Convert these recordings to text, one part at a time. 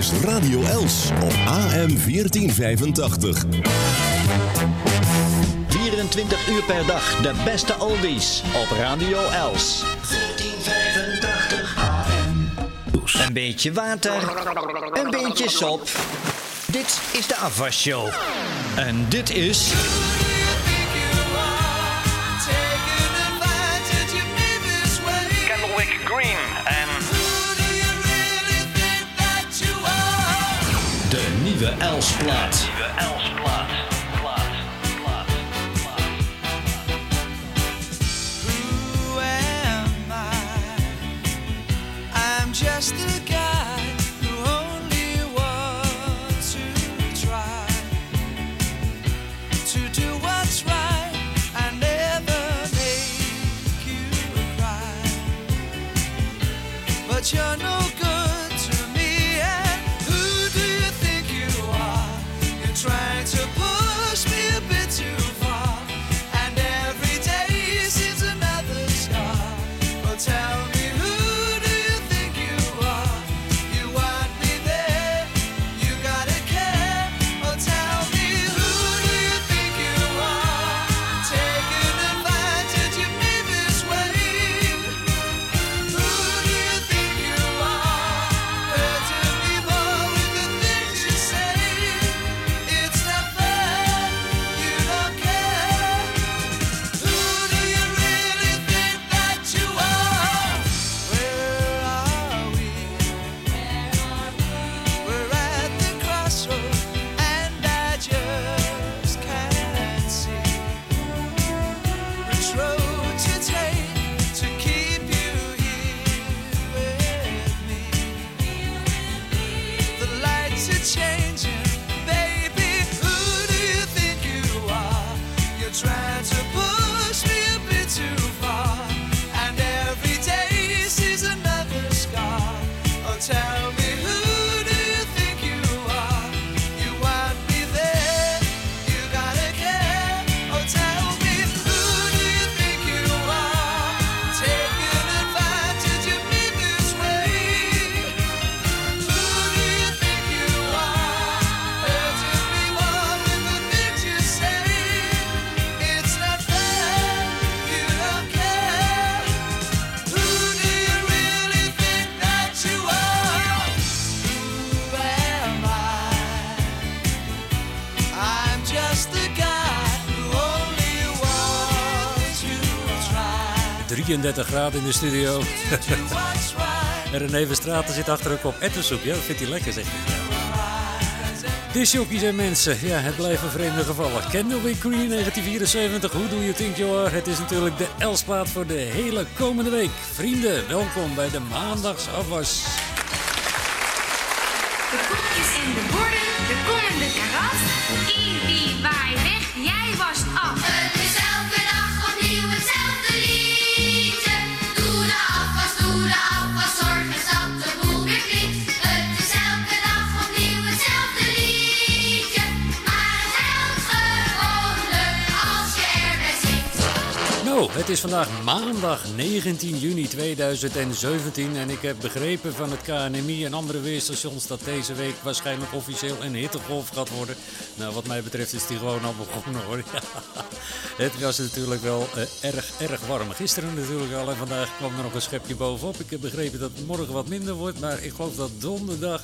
is Radio Els op AM 1485. 24 uur per dag de beste oldies op Radio Els. 1485 AM. Een beetje water, een beetje sop. Dit is de afwasshow. En dit is... nieuwe Els-plaat. 33 graden in de studio. En René Verstraten zit achter een kop ettensoep. Ja, dat vindt hij lekker, zegt hij. Disjockeys en mensen, ja, het blijven vreemde gevallen. Candlewick Green 1974, hoe do you think you are? Het is natuurlijk de Elsplaat voor de hele komende week. Vrienden, welkom bij de maandags afwas. De koekjes en de borden, de kom en de karat. Ie, wie, Het is vandaag maandag 19 juni 2017 en ik heb begrepen van het KNMI en andere weerstations dat deze week waarschijnlijk officieel een hittegolf gaat worden. Nou, wat mij betreft is die gewoon al begonnen hoor. het was natuurlijk wel eh, erg, erg warm. Gisteren natuurlijk al en vandaag kwam er nog een schepje bovenop. Ik heb begrepen dat het morgen wat minder wordt, maar ik geloof dat donderdag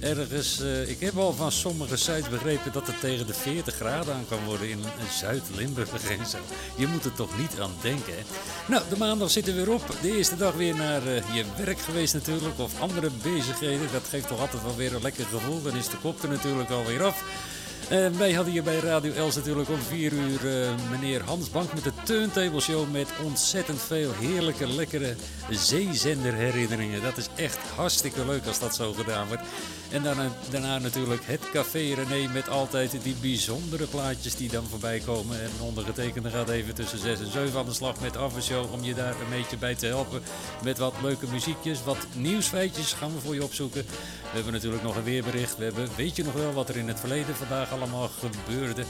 ergens. eh, ik heb al van sommige sites begrepen dat het tegen de 40 graden aan kan worden in Zuid-Limburg. Je moet er toch niet aan denken. Hè? Nou, de maandag zit er weer op. De eerste dag weer naar eh, je werk geweest natuurlijk. Of andere bezigheden. Dat geeft toch altijd wel weer een lekker gevoel. Dan is de kop er natuurlijk alweer af. Eh, wij hadden hier bij Radio Els natuurlijk om 4 uur meneer Hans Bank met de Turntable Show met ontzettend veel heerlijke, lekkere zeezenderherinneringen. Dat is echt hartstikke leuk als dat zo gedaan wordt. En daarna, daarna natuurlijk het Café René met altijd die bijzondere plaatjes die dan voorbij komen. En ondergetekende gaat even tussen 6 en 7 aan de slag met Show om je daar een beetje bij te helpen. Met wat leuke muziekjes, wat nieuwsfeitjes gaan we voor je opzoeken. We hebben natuurlijk nog een weerbericht. We hebben, weet je nog wel wat er in het verleden vandaag allemaal gebeurde.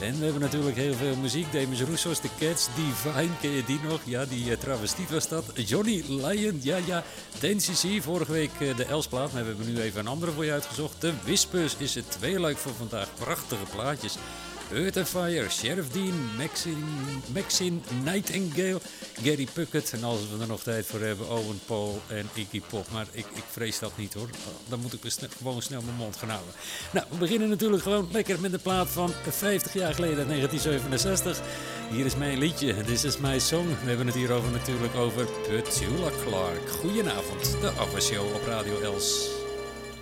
En we hebben natuurlijk heel veel muziek. Demis Roussos, The Cats, Divine, ken je die nog? Ja, die uh, travestiet was dat. Johnny Lyon, ja ja. DNCC, vorige week uh, de Elsplaat. Maar we hebben nu even een andere voor je uitgezocht. De Whispers is het tweeluik voor vandaag. Prachtige plaatjes. Earth and Fire, Sheriff Dean, Maxine, Maxine Nightingale, Gary Puckett en als we er nog tijd voor hebben, Owen Paul en Iggy Pop. Maar ik, ik vrees dat niet hoor, dan moet ik gewoon snel mijn mond gaan houden. Nou, we beginnen natuurlijk gewoon lekker met de plaat van 50 jaar geleden, 1967. Hier is mijn liedje, This is my song. We hebben het hier over natuurlijk over Petula Clark. Goedenavond, de Show op Radio Els.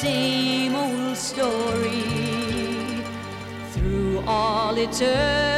same old story through all eternity.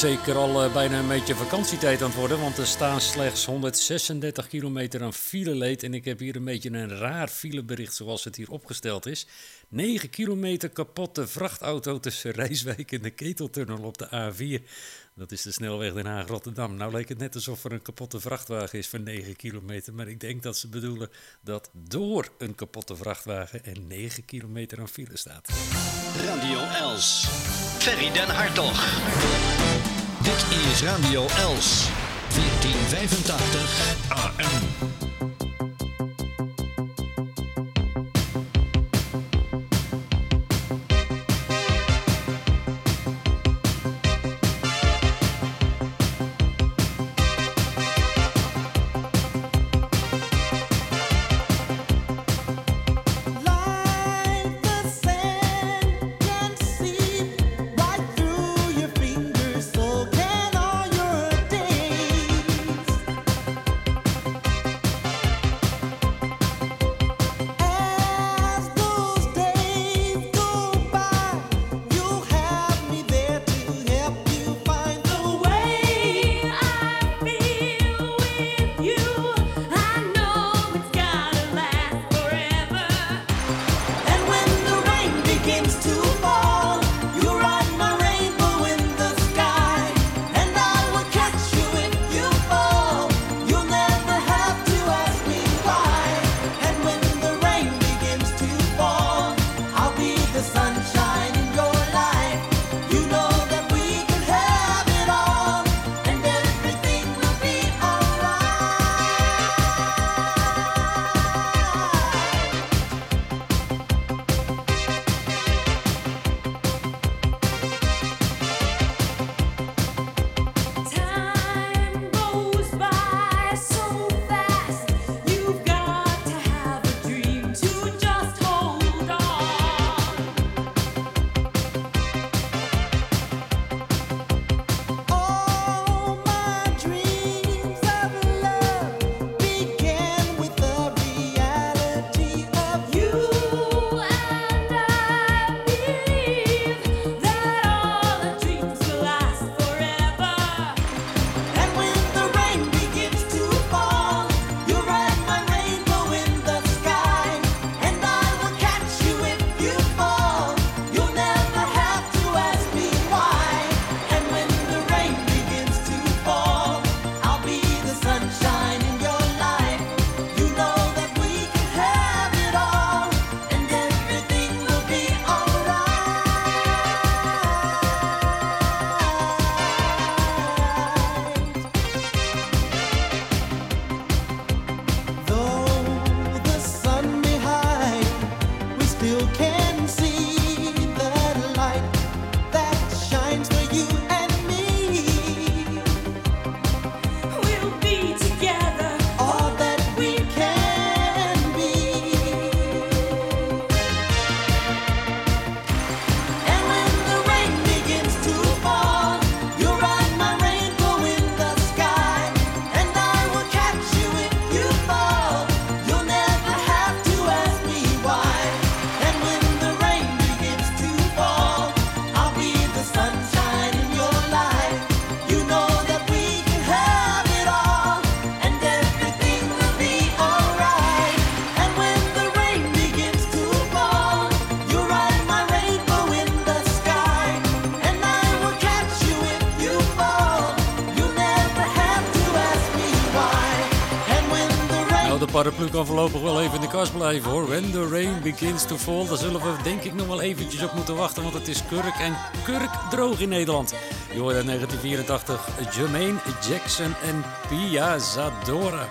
zeker al eh, bijna een beetje vakantietijd aan het worden, want er staan slechts 136 kilometer aan fileleed. En ik heb hier een beetje een raar filebericht zoals het hier opgesteld is. 9 kilometer kapotte vrachtauto tussen Rijswijk en de Keteltunnel op de A4. Dat is de snelweg Den Haag-Rotterdam. Nou leek het net alsof er een kapotte vrachtwagen is van 9 kilometer. Maar ik denk dat ze bedoelen dat door een kapotte vrachtwagen er 9 kilometer aan file staat. Radio Els. Ferry den Hartog. Dit is Radio Els. 1485 AM. Paraplu kan voorlopig wel even in de kast blijven hoor. When the rain begins to fall. Daar zullen we denk ik nog wel eventjes op moeten wachten. Want het is kurk en kurk droog in Nederland. Je hoorde in 1984 Jermaine Jackson en Pia Zadora.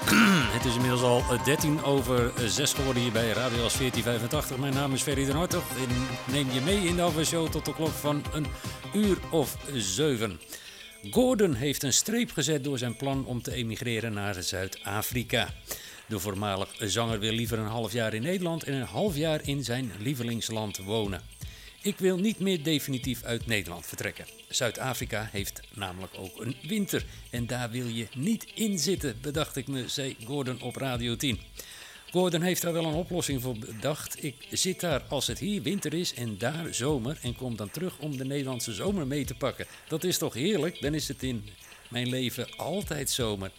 Het is inmiddels al 13 over 6 geworden hier bij Radio als 1485. Mijn naam is Ferry den Hartog. En neem je mee in de afwasshow tot de klok van een uur of 7. Gordon heeft een streep gezet door zijn plan om te emigreren naar Zuid-Afrika. De voormalig zanger wil liever een half jaar in Nederland en een half jaar in zijn lievelingsland wonen. Ik wil niet meer definitief uit Nederland vertrekken. Zuid-Afrika heeft namelijk ook een winter en daar wil je niet in zitten, bedacht ik me, zei Gordon op Radio 10. Gordon heeft daar wel een oplossing voor bedacht. Ik zit daar als het hier winter is en daar zomer en kom dan terug om de Nederlandse zomer mee te pakken. Dat is toch heerlijk? Dan is het in mijn leven altijd zomer.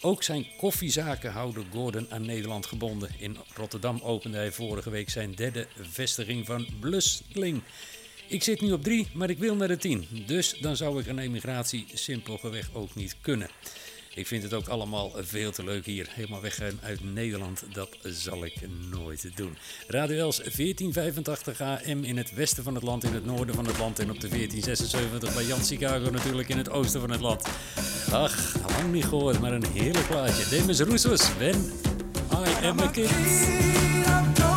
Ook zijn koffiezaken houden Gordon aan Nederland gebonden. In Rotterdam opende hij vorige week zijn derde vestiging van Blusling. Ik zit nu op drie, maar ik wil naar de tien. Dus dan zou ik een emigratie simpelweg ook niet kunnen. Ik vind het ook allemaal veel te leuk hier. Helemaal weggaan uit Nederland, dat zal ik nooit doen. Radio Els 1485 AM in het westen van het land, in het noorden van het land. En op de 1476 bij Jan Chicago natuurlijk in het oosten van het land. Ach, lang niet gehoord, maar een heerlijk plaatje. Demis Roussos, When I Am A Kid.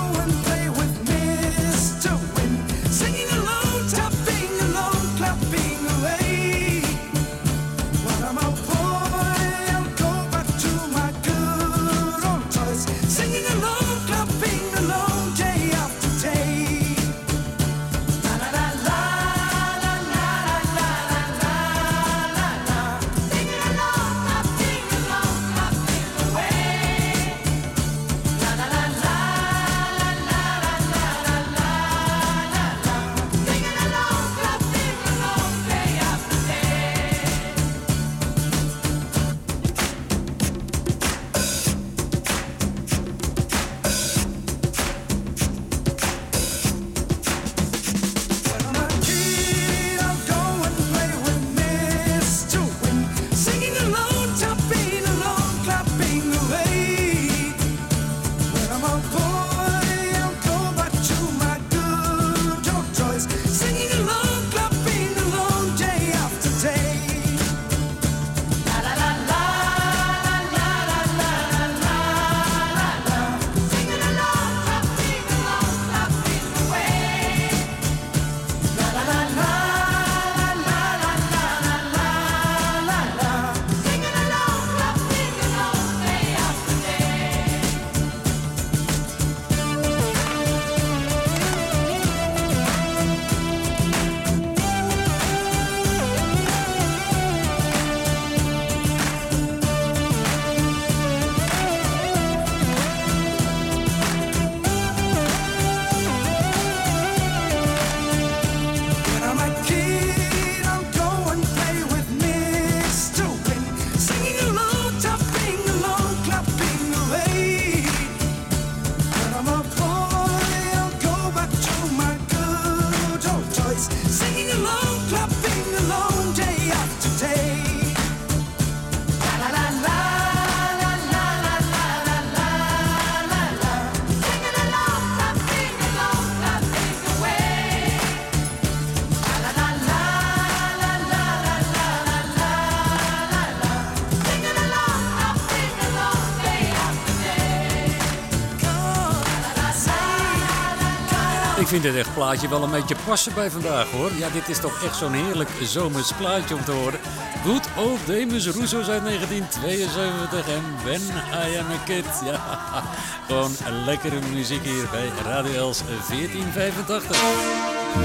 Vind dit echt plaatje wel een beetje passen bij vandaag hoor. Ja, dit is toch echt zo'n heerlijk zomers plaatje om te horen. Good Old Demus Rousseau uit 1972 en When I Am A Kid. Ja, gewoon lekkere muziek hier bij Radio Els 1485.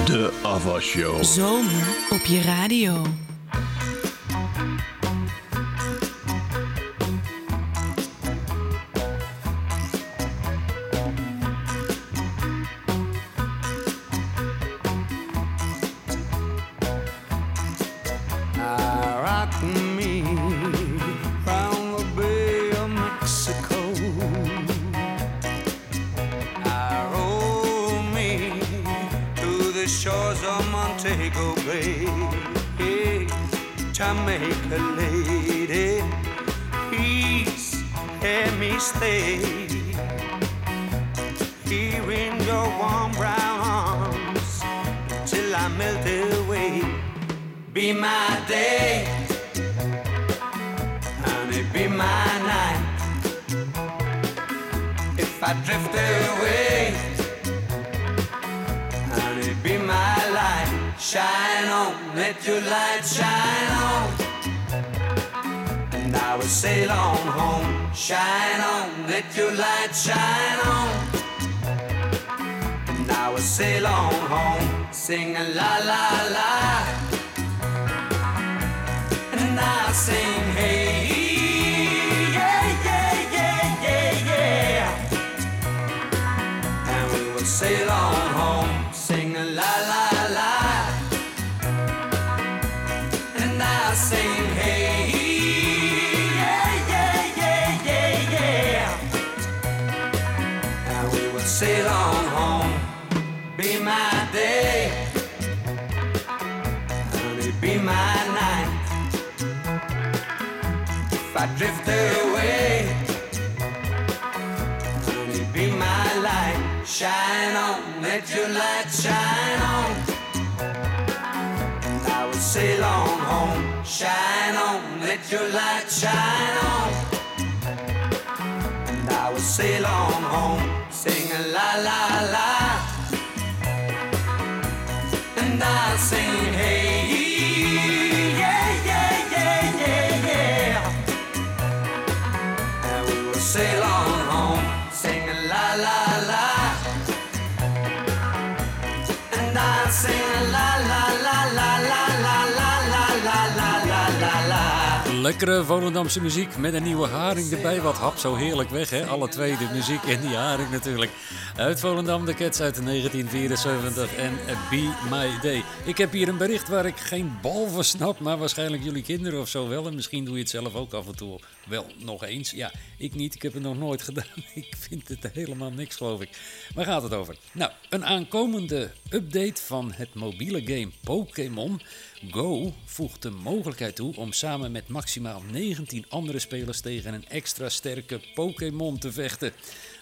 De Ava Show. Zomer op je radio. Sing shine on. And I will sail on home. Sing a la la la. And I sing Lekkere Volendamse muziek met een nieuwe haring erbij. Wat hap zo heerlijk weg, hè? Alle twee, de muziek en die haring natuurlijk. Uit Volendam, de Cats uit 1974 en Be My Day. Ik heb hier een bericht waar ik geen bal van snap, maar waarschijnlijk jullie kinderen of zo wel. En misschien doe je het zelf ook af en toe wel nog eens. Ja, ik niet, ik heb het nog nooit gedaan. Ik vind het helemaal niks, geloof ik. Waar gaat het over? Nou, een aankomende update van het mobiele game Pokémon Go voegt de mogelijkheid toe om samen met maximaal 19 andere spelers tegen een extra sterke Pokémon te vechten.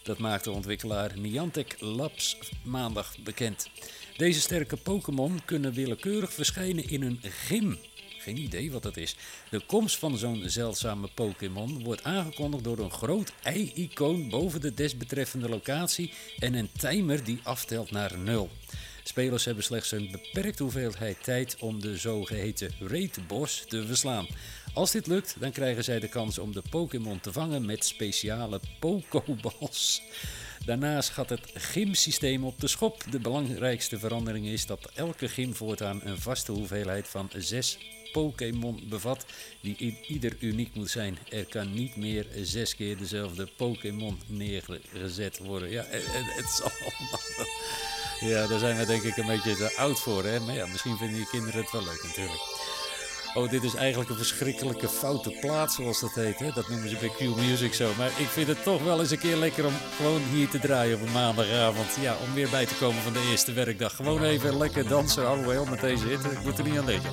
Dat maakt de ontwikkelaar Niantic Labs maandag bekend. Deze sterke Pokémon kunnen willekeurig verschijnen in een gym. Geen idee wat dat is. De komst van zo'n zeldzame Pokémon wordt aangekondigd door een groot ei-icoon boven de desbetreffende locatie en een timer die aftelt naar nul. Spelers hebben slechts een beperkte hoeveelheid tijd om de zogeheten Raid Boss te verslaan. Als dit lukt, dan krijgen zij de kans om de Pokémon te vangen met speciale Pokéballs. Daarnaast gaat het gymsysteem op de schop. De belangrijkste verandering is dat elke gym voortaan een vaste hoeveelheid van zes Pokémon bevat, die i- ieder uniek moet zijn. Er kan niet meer zes keer dezelfde Pokémon neergezet worden. Ja, het, het, het zal allemaal. Ja, daar zijn we denk ik een beetje te oud voor, hè? Maar ja, misschien vinden je kinderen het wel leuk natuurlijk. Oh, dit is eigenlijk een verschrikkelijke foute plaat, zoals dat heet. Hè? Dat noemen ze bij Q-Music zo. Maar ik vind het toch wel eens een keer lekker om gewoon hier te draaien op een maandagavond. Ja, om weer bij te komen van de eerste werkdag. Gewoon even lekker dansen, alhoewel met deze hit. Ik moet er niet aan denken.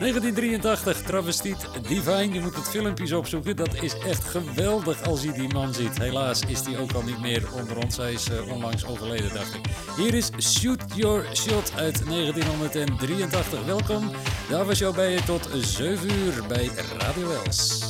1983, travestiet Divine. Je moet het filmpjes opzoeken. Dat is echt geweldig als je die man ziet. Helaas is die ook al niet meer onder ons. Hij is eh, onlangs overleden, dacht ik. Hier is Shoot Your Shot uit 1983. Welkom. Daar was jou bij je tot 7 uur bij Radio Els.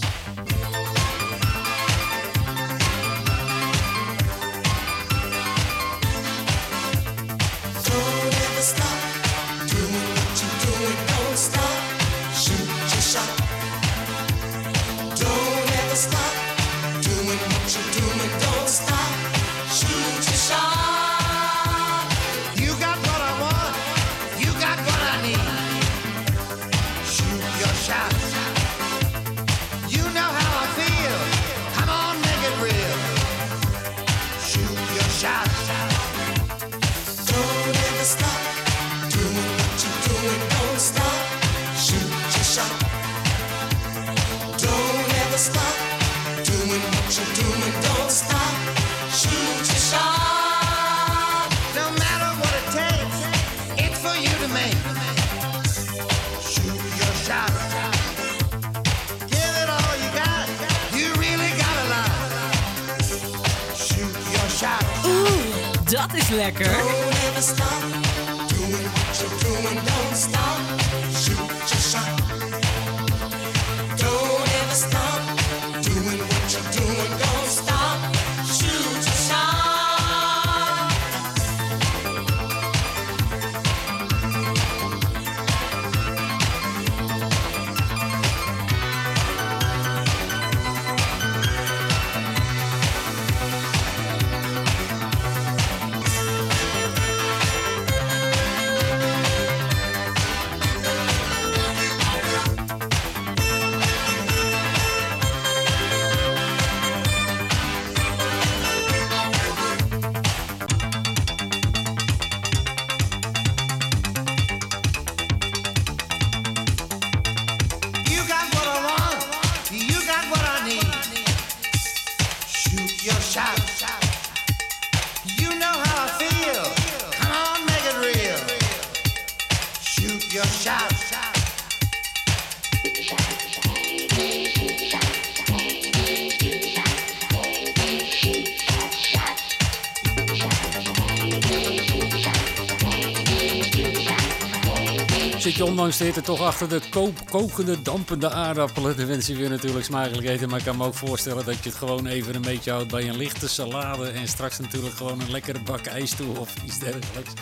Zit je ondanks de hitte toch achter de koop, kokende, dampende aardappelen? Dan wens je weer natuurlijk smakelijk eten. Maar ik kan me ook voorstellen dat je het gewoon even een beetje houdt bij een lichte salade. En straks natuurlijk gewoon een lekkere bak ijs toe of iets dergelijks.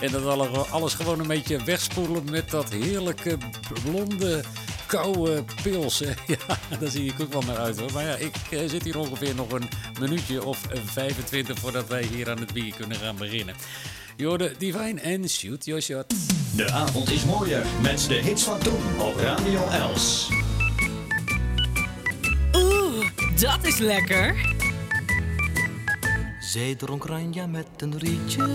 En dat alle- alles gewoon een beetje wegspoelen met dat heerlijke blonde koude pils. Ja, daar zie ik ook wel naar uit hoor. Maar ja, ik eh, zit hier ongeveer nog een minuutje of eh, 25 voordat wij hier aan het bier kunnen gaan beginnen. Jorde Divine en Shoot Your Shot. De avond is mooier met de hits van toen op Radio Els. Oeh, dat is lekker. Zij dronk Ranja met een rietje,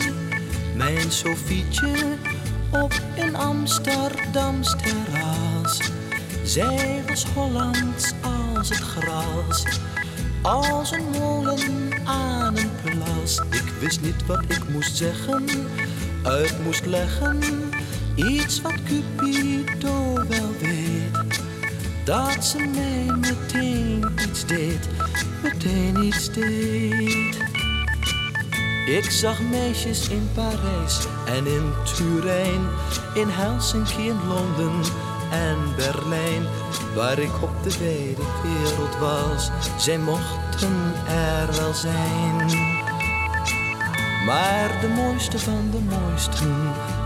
mijn Sofietje, op een Amsterdams terras. Zij was Hollands als het gras, als een molen aan een plas. Ik wist niet wat ik moest zeggen, uit moest leggen, iets wat Cupido wel weet. Dat ze mij meteen iets deed, meteen iets deed. Ik zag meisjes in Parijs en in Turijn, in Helsinki en Londen en Berlijn, waar ik op de wijde wereld was. Zij mochten er wel zijn. Maar de mooiste van de mooisten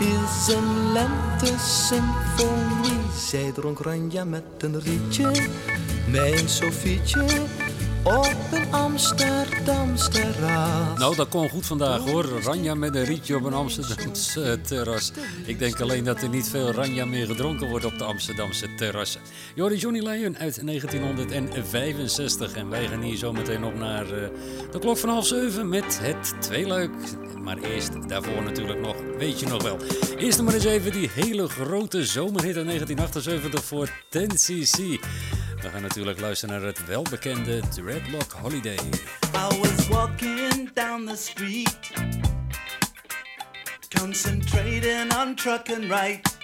is een lente-symfonie. Zij dronk Ranja met een rietje, mijn Sofietje, op een Amsterdams terras. Nou, dat kon goed vandaag hoor. Ranja met een rietje op een Amsterdamse terras. Ik denk alleen dat er niet veel Ranja meer gedronken wordt op de Amsterdamse terrassen. Jorde Johnny Lyon uit 1965. En wij gaan hier zo meteen op naar eh, de klok van half zeven met het tweeluik. Maar eerst daarvoor natuurlijk nog, weet je nog wel. Eerst nog maar eens even die hele grote zomerhit uit 1978 voor 10cc. We gaan natuurlijk luisteren naar het welbekende Dreadlock Holiday. I was walking down the street, concentrating on trucking right.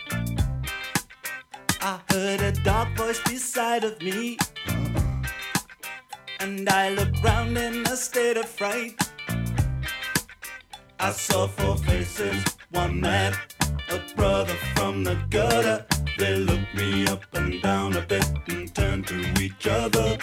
I heard a dark voice beside of me, and I looked round in a state of fright. I saw four faces, one mad, a brother from the gutter. They looked me up and down a bit and turned to each other.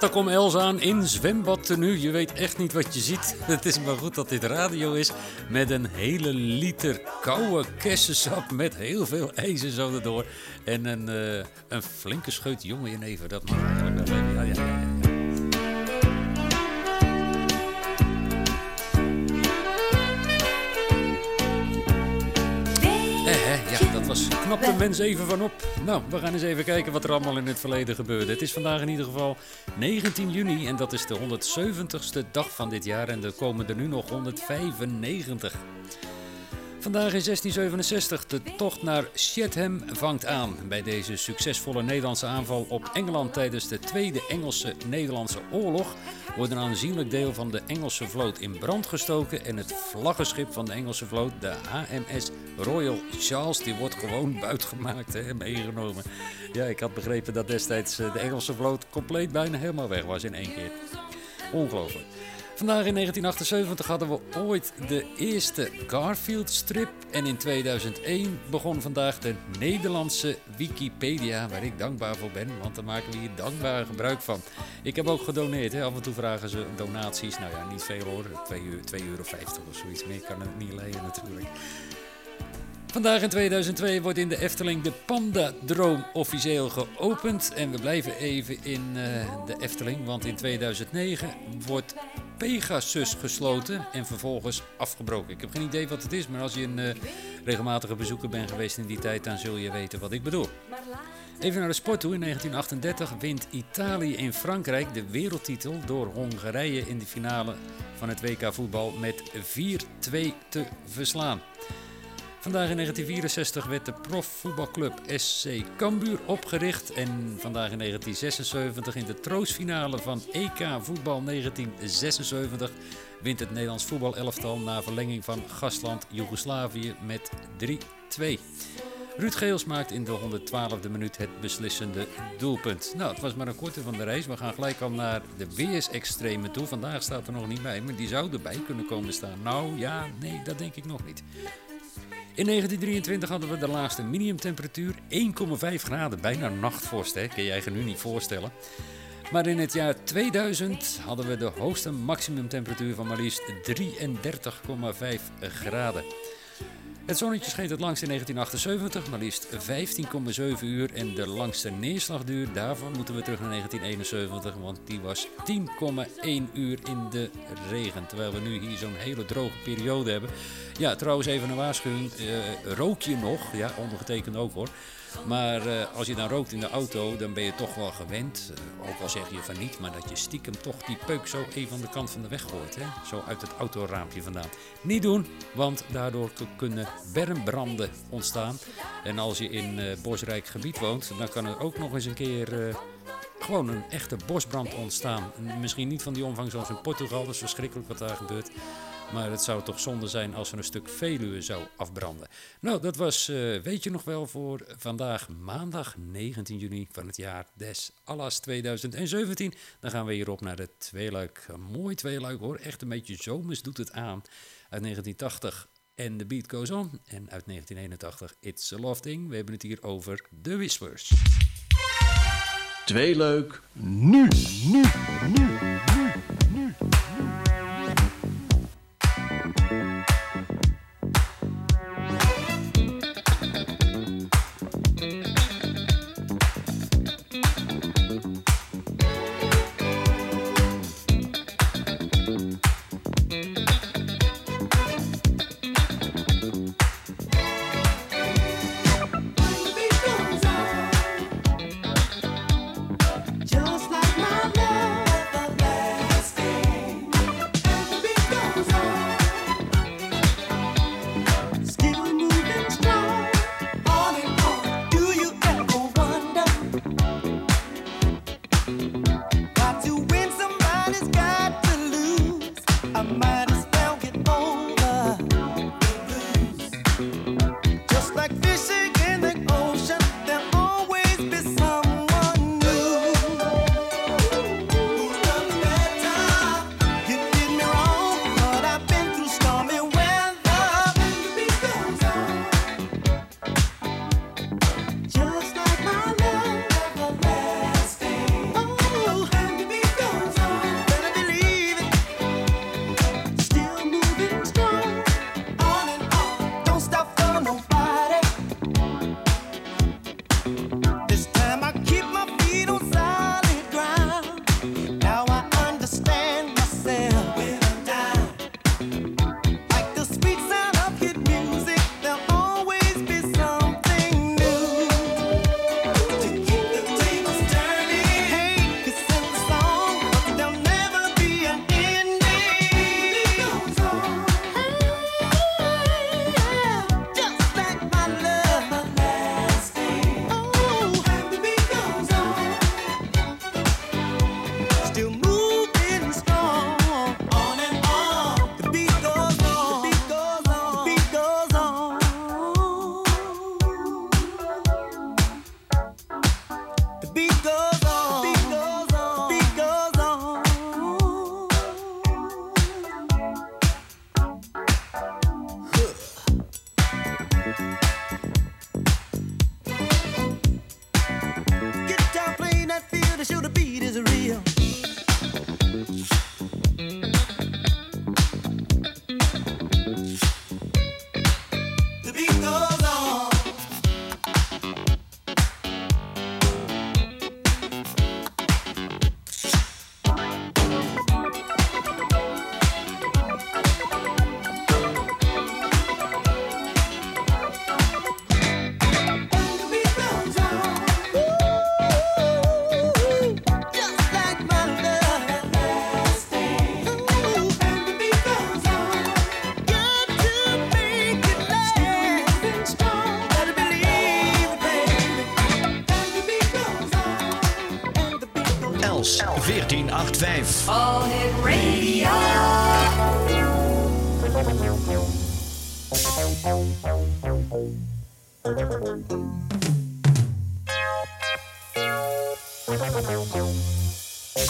Daar komt Els aan in tenue. Je weet echt niet wat je ziet. Het is maar goed dat dit radio is. Met een hele liter koude kersensap met heel veel ijzer zo erdoor. En een, eh, een flinke scheut jonge jenever. Dat mag eigenlijk wel even. Ja, ja, dat was knap de mens even van op. Nou, we gaan eens even kijken wat er allemaal in het verleden gebeurde. Het is vandaag in ieder geval 19 juni en dat is de 170ste dag van dit jaar. En er komen er nu nog 195. Vandaag in 1667 de tocht naar Chatham vangt aan. Bij deze succesvolle Nederlandse aanval op Engeland tijdens de Tweede Engelse-Nederlandse Oorlog wordt een aanzienlijk deel van de Engelse vloot in brand gestoken en het vlaggenschip van de Engelse vloot, de HMS Royal Charles, die wordt gewoon buitgemaakt en meegenomen. Ja, ik had begrepen dat destijds eh, de Engelse vloot compleet bijna helemaal weg was in één keer. Ongelooflijk. Vandaag in 1978 hadden we ooit de eerste Garfield-strip. En in 2001 begon vandaag de Nederlandse Wikipedia, waar ik dankbaar voor ben, want daar maken we hier dankbaar gebruik van. Ik heb ook gedoneerd, hè. af en toe vragen ze donaties. Nou ja, niet veel hoor, 2,50 euro of zoiets meer kan het niet leiden natuurlijk. Vandaag in 2002 wordt in de Efteling de Panda Droom officieel geopend. En we blijven even in eh, de Efteling, want in 2009 wordt Pegasus gesloten en vervolgens afgebroken. Ik heb geen idee wat het is, maar als je een eh, regelmatige bezoeker bent geweest in die tijd, dan zul je weten wat ik bedoel. Even naar de sport toe. In 1938 wint Italië in Frankrijk de wereldtitel door Hongarije in de finale van het WK voetbal met 4-2 te verslaan. Vandaag in 1964 werd de profvoetbalclub SC Cambuur opgericht. En vandaag in 1976 in de troostfinale van EK voetbal 1976 wint het Nederlands voetbalelftal na verlenging van gastland Joegoslavië met 3-2. Ruud Geels maakt in de 112e minuut het beslissende doelpunt. Nou, het was maar een korte van de reis. We gaan gelijk al naar de weersextremen toe. Vandaag staat er nog niet bij, maar die zou erbij kunnen komen staan. Nou ja, nee, dat denk ik nog niet. In 1923 hadden we de laagste minimumtemperatuur 1,5 graden, bijna nachtvorst, hè? Kun je je nu niet voorstellen. Maar in het jaar 2000 hadden we de hoogste maximumtemperatuur van maar liefst 33,5 graden. Het zonnetje scheen het langst in 1978, maar liefst 15,7 uur. En de langste neerslagduur, daarvan moeten we terug naar 1971, want die was 10,1 uur in de regen. Terwijl we nu hier zo'n hele droge periode hebben. Ja, trouwens even een waarschuwing. eh, rook je nog? Ja, ondergetekend ook hoor. Maar eh, als je dan rookt in de auto, dan ben je toch wel gewend. eh, ook al zeg je van niet, maar dat je stiekem toch die peuk zo even aan de kant van de weg gooit. Hè? Zo uit het autoraampje vandaan. Niet doen, want daardoor kunnen bermbranden ontstaan. En als je in eh, bosrijk gebied woont, dan kan er ook nog eens een keer... gewoon een echte bosbrand ontstaan. En Misschien niet van die omvang zoals in Portugal, dat is verschrikkelijk wat daar gebeurt. Maar het zou toch zonde zijn als er een stuk Veluwe zou afbranden. Nou, dat was, eh, weet je nog wel, voor vandaag maandag 19 juni van het jaar des Allas 2017. Dan gaan we hierop naar de tweeluik. Een mooi tweeluik hoor, echt een beetje zomers doet het aan. Uit 1980 en The Beat Goes On. En uit 1981 It's a Love Thing. We hebben het hier over The Whispers. Tweeluik nu, nu, nu.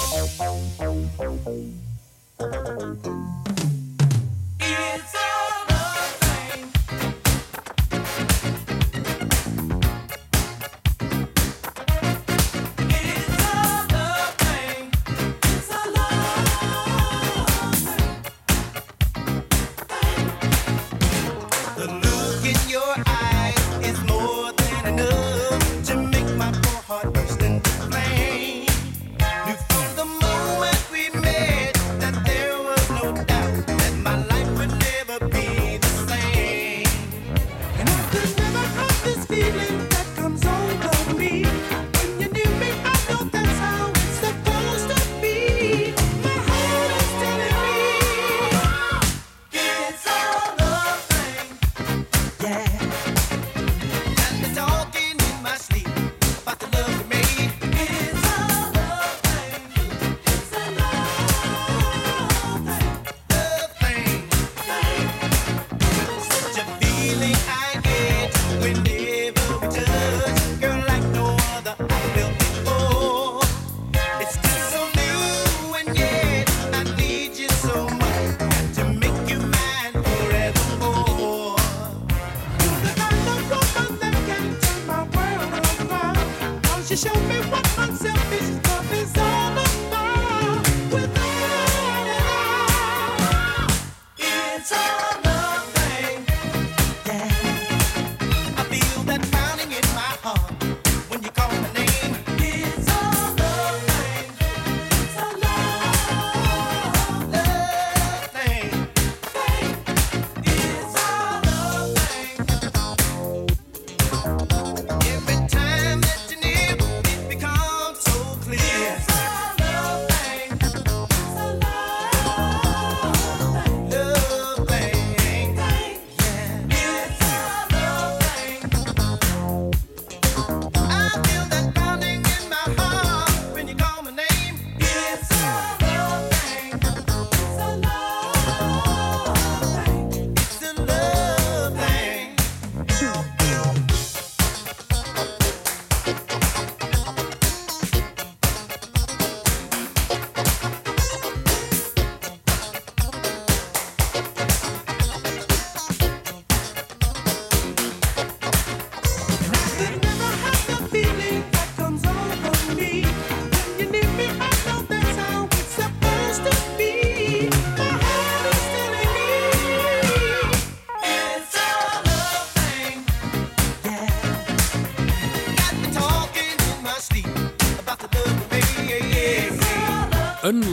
It's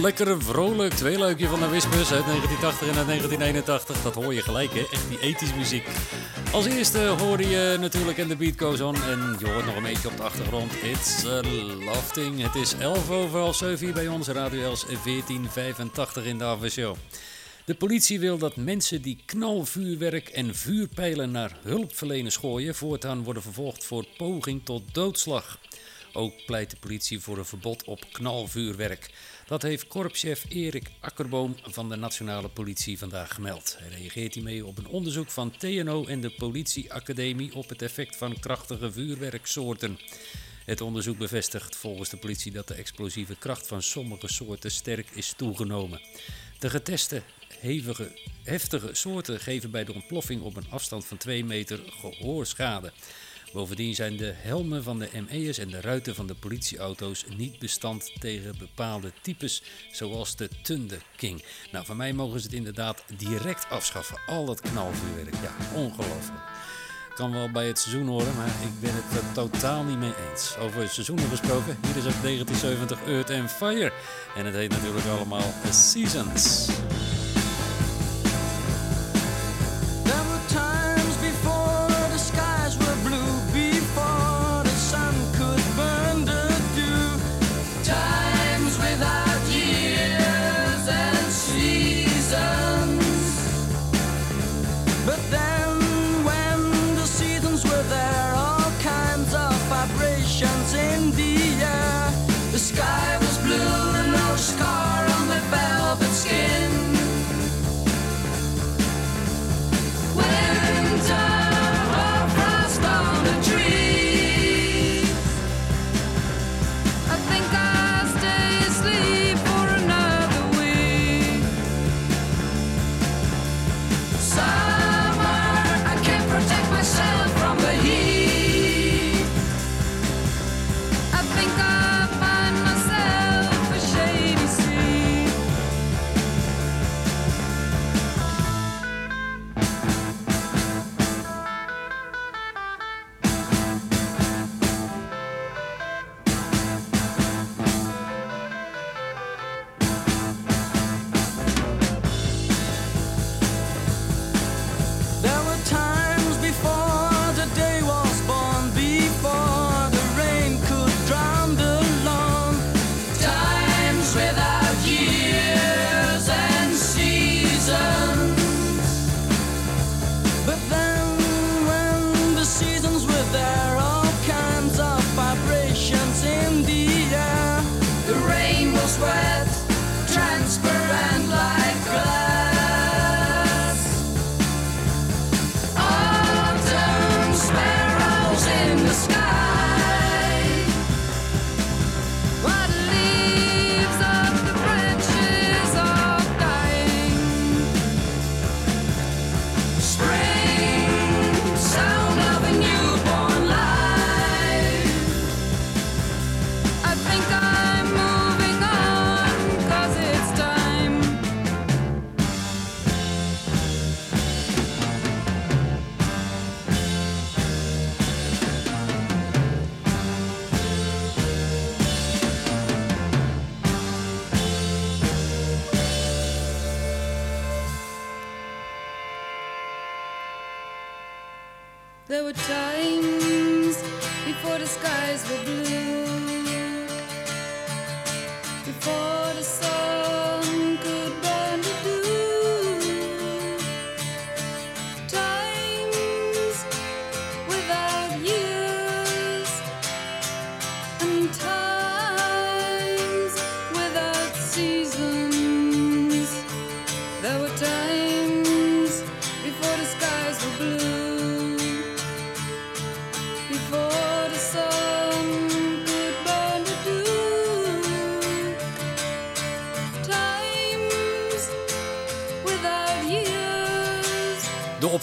lekkere, vrolijk tweeluikje van de Whispers uit 1980 en uit 1981. Dat hoor je gelijk, hè? Echt die ethisch muziek. Als eerste hoorde je natuurlijk in The Beat Goes On. En je hoort nog een beetje op de achtergrond. It's a love thing. Het is 11 over half 7 hier bij ons. Radio Els 1485 in de Aveshow. De politie wil dat mensen die knalvuurwerk en vuurpijlen naar hulpverleners gooien... voortaan worden vervolgd voor poging tot doodslag. Ook pleit de politie voor een verbod op knalvuurwerk. Dat heeft korpschef Erik Akkerboom van de Nationale Politie vandaag gemeld. Hij reageert hiermee op een onderzoek van TNO en de Politieacademie op het effect van krachtige vuurwerksoorten. Het onderzoek bevestigt volgens de politie dat de explosieve kracht van sommige soorten sterk is toegenomen. De geteste hevige, heftige soorten geven bij de ontploffing op een afstand van 2 meter gehoorschade. Bovendien zijn de helmen van de ME'ers en de ruiten van de politieauto's niet bestand tegen bepaalde types, zoals de Thunder King. Nou, van mij mogen ze het inderdaad direct afschaffen. Al dat knalvuurwerk, ja, ongelooflijk. Kan wel bij het seizoen horen, maar ik ben het er totaal niet mee eens. Over seizoenen gesproken, hier is uit 1970 Earth and Fire. En het heet natuurlijk allemaal Seasons.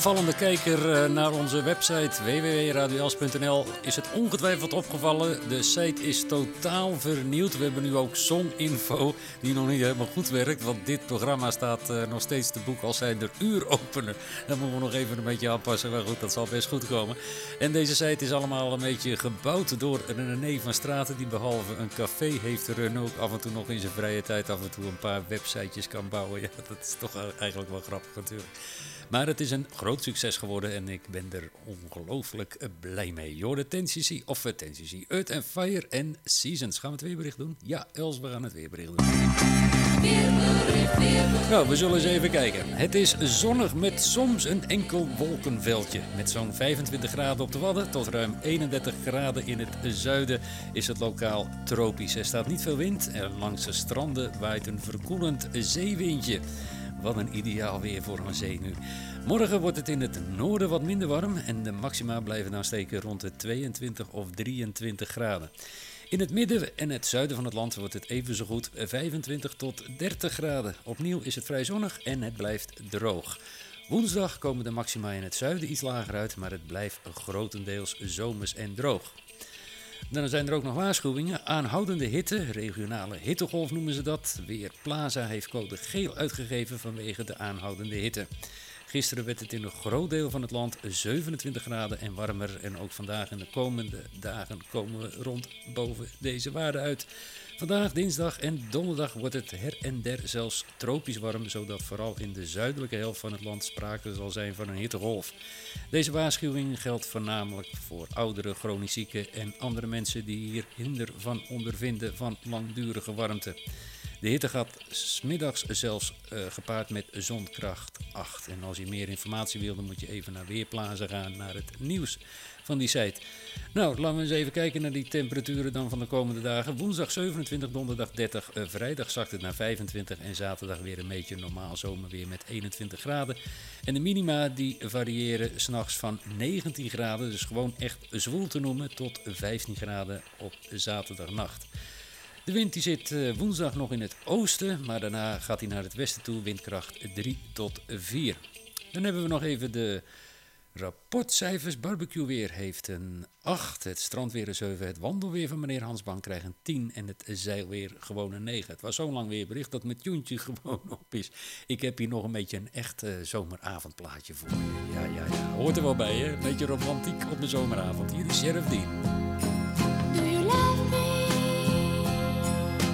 Opvallende kijker eh, naar onze website www.radioels.nl is het ongetwijfeld opgevallen. De site is totaal vernieuwd. We hebben nu ook songinfo die nog niet helemaal goed werkt. Want dit programma staat eh, nog steeds te boek als zijn er uuropener. Dat moeten we nog even een beetje aanpassen. Maar goed, dat zal best goed komen. En deze site is allemaal een beetje gebouwd door René van Straten. Die behalve een café heeft een ook af en toe nog in zijn vrije tijd af en toe een paar websitejes kan bouwen. Ja, dat is toch eigenlijk wel grappig natuurlijk. Maar het is een groot succes geworden en ik ben er ongelooflijk eh, blij mee. Jorde Tennessee of uh, Tennessee, Earth and Fire en Seasons. Gaan we het weerbericht doen? Ja, Els, we gaan het weerbericht doen. Nou, we zullen eens even kijken. Het is zonnig met soms een enkel wolkenveldje. Met zo'n 25 graden op de Wadden tot ruim 31 graden in het zuiden is het lokaal tropisch. Er staat niet veel wind en langs de stranden waait een verkoelend zeewindje. Wat een ideaal weer voor een zee nu. Morgen wordt het in het noorden wat minder warm en de maxima blijven dan steken rond de 22 of 23 graden. In het midden en het zuiden van het land wordt het even zo goed 25 tot 30 graden. Opnieuw is het vrij zonnig en het blijft droog. Woensdag komen de maxima in het zuiden iets lager uit, maar het blijft grotendeels zomers en droog. Dan zijn er ook nog waarschuwingen. Aanhoudende hitte, regionale hittegolf noemen ze dat. Weer Plaza heeft code geel uitgegeven vanwege de aanhoudende hitte. Gisteren werd het in een groot deel van het land 27 graden en warmer. En ook vandaag en de komende dagen komen we rond boven deze waarde uit. Vandaag, dinsdag en donderdag wordt het her en der zelfs tropisch warm, zodat vooral in de zuidelijke helft van het land sprake zal zijn van een hittegolf. Deze waarschuwing geldt voornamelijk voor ouderen, chronisch zieken en andere mensen die hier hinder van ondervinden van langdurige warmte. De hitte gaat smiddags zelfs eh, gepaard met zonkracht 8. En als je meer informatie wil, dan moet je even naar Weerplaza gaan, naar het nieuws van die site. Nou, laten we eens even kijken naar die temperaturen dan van de komende dagen. Woensdag 27, donderdag 30, eh, vrijdag zakt het naar 25 en zaterdag weer een beetje normaal zomerweer met 21 graden. En de minima die variëren s'nachts van 19 graden, dus gewoon echt zwoel te noemen, tot 15 graden op zaterdagnacht. De wind die zit eh, woensdag nog in het oosten, maar daarna gaat hij naar het westen toe, windkracht 3 tot 4. Dan hebben we nog even de rapportcijfers. Barbecue weer heeft een 8, het strandweer een 7, het wandelweer van meneer Hansbank krijgt een 10 en het zeilweer gewoon een 9. Het was zo lang weer bericht dat met Joentje gewoon op is. Ik heb hier nog een beetje een echt eh, zomeravondplaatje voor. Ja, ja, ja. Hoort er wel bij, hè? Een beetje romantiek op de zomeravond. Hier is Sheriff Dean.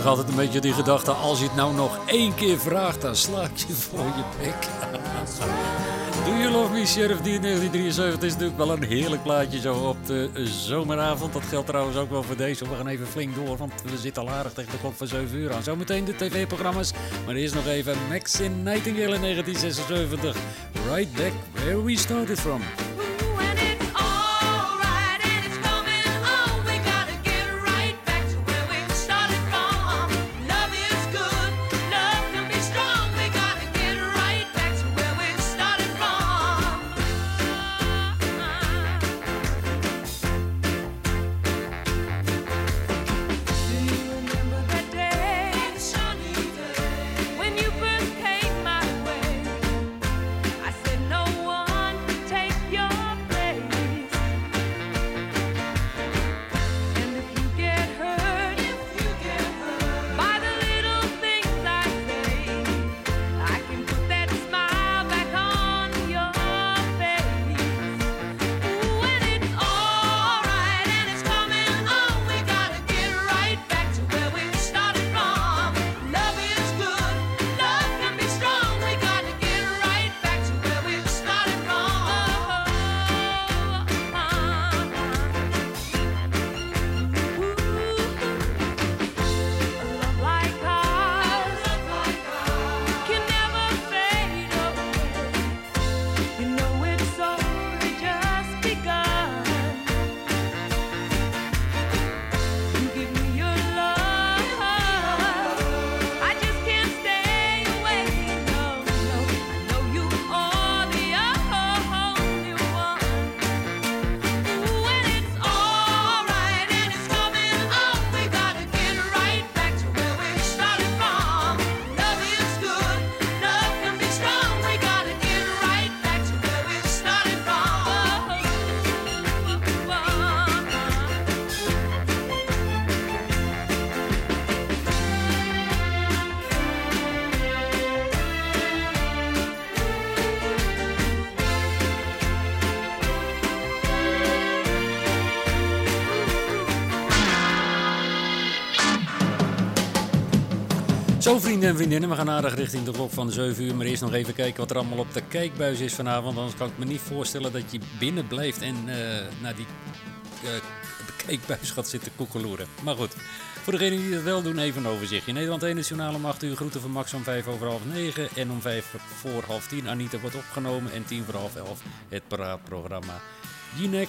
Krijg altijd een beetje die gedachte, als je het nou nog één keer vraagt, dan sla ik je voor je bek. Do You Love Me, Sheriff D 1973 is natuurlijk wel een heerlijk plaatje zo op de zomeravond. Dat geldt trouwens ook wel voor deze. We gaan even flink door, want we zitten al aardig tegen de klok van 7 uur aan. Zometeen de tv-programma's, maar eerst nog even Maxine Nightingale in 1976. Right back where we started from. Zo vrienden en vriendinnen, we gaan aardig richting de klok van 7 uur. Maar eerst nog even kijken wat er allemaal op de kijkbuis is vanavond. Anders kan ik me niet voorstellen dat je binnen blijft en eh, naar die eh, kijkbuis gaat zitten koekeloeren. Maar goed, voor degenen die dat wel doen, even een overzichtje. Nederland 1 Nationaal om 8 uur, groeten van Max om 5 over half 9. En om 5 voor half 10 Anita wordt opgenomen. En 10 voor half 11 het paraatprogramma Jinek.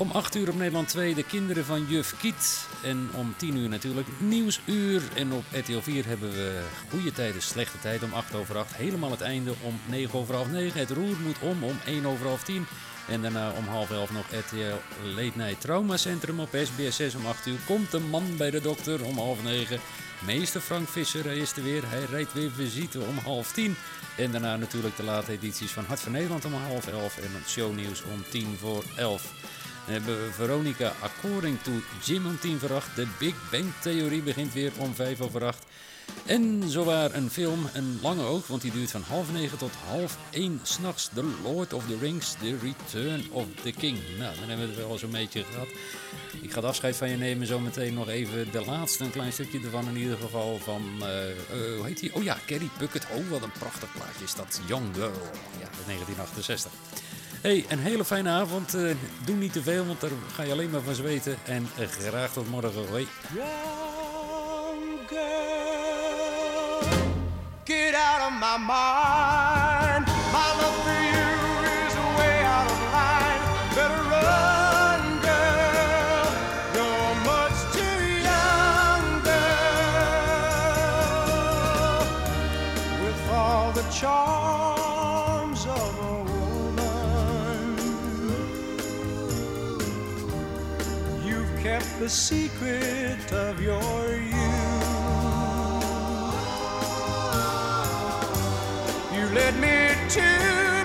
Om 8 uur op Nederland 2 de kinderen van Juf Kiet. En om 10 uur natuurlijk nieuwsuur. En op RTL 4 hebben we goede tijden, slechte tijd om 8 over 8. Helemaal het einde om 9 over half 9. Het roer moet om om 1 over half 10. En daarna om half 11 nog RTL Late Night Trauma Centrum op SBS 6 om 8 uur. Komt de man bij de dokter om half 9. Meester Frank Visser rijst is er weer. Hij rijdt weer visite om half 10. En daarna natuurlijk de late edities van Hart van Nederland om half 11. En het shownieuws om 10 voor 11 hebben we Veronica According to Jim om tien voor. De Big Bang Theorie begint weer om vijf over acht. En zowaar een film, een lange ook, want die duurt van half negen tot half één s'nachts. The Lord of the Rings, The Return of the King. Nou, dan hebben we het wel zo'n beetje gehad. Ik ga het afscheid van je nemen, zometeen nog even de laatste, een klein stukje ervan in ieder geval. Van, eh, eh, hoe heet die? Oh ja, Carrie Puckett. Oh, wat een prachtig plaatje is dat. Young Girl, ja, uit 1968. Hey, een hele fijne avond. Eh, doe niet te veel, want daar ga je alleen maar van zweten. En eh, graag tot morgen. Hoi. Get out of my mind. My love for you is way out of line. Better run, girl. You're much too young, girl. With all the charms kept the secret of your youth. You led me to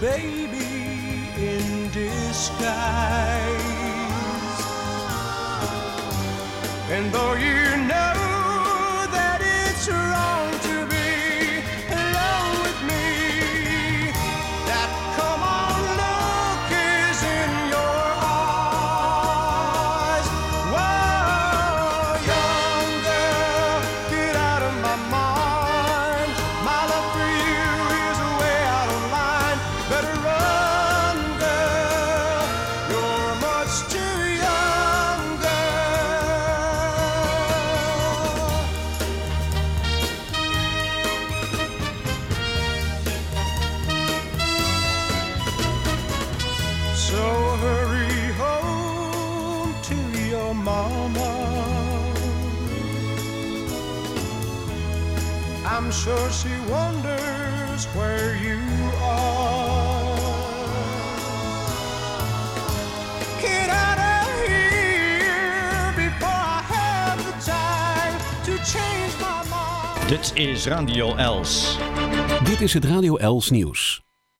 baby Radio Els. Dit is het Radio Els nieuws.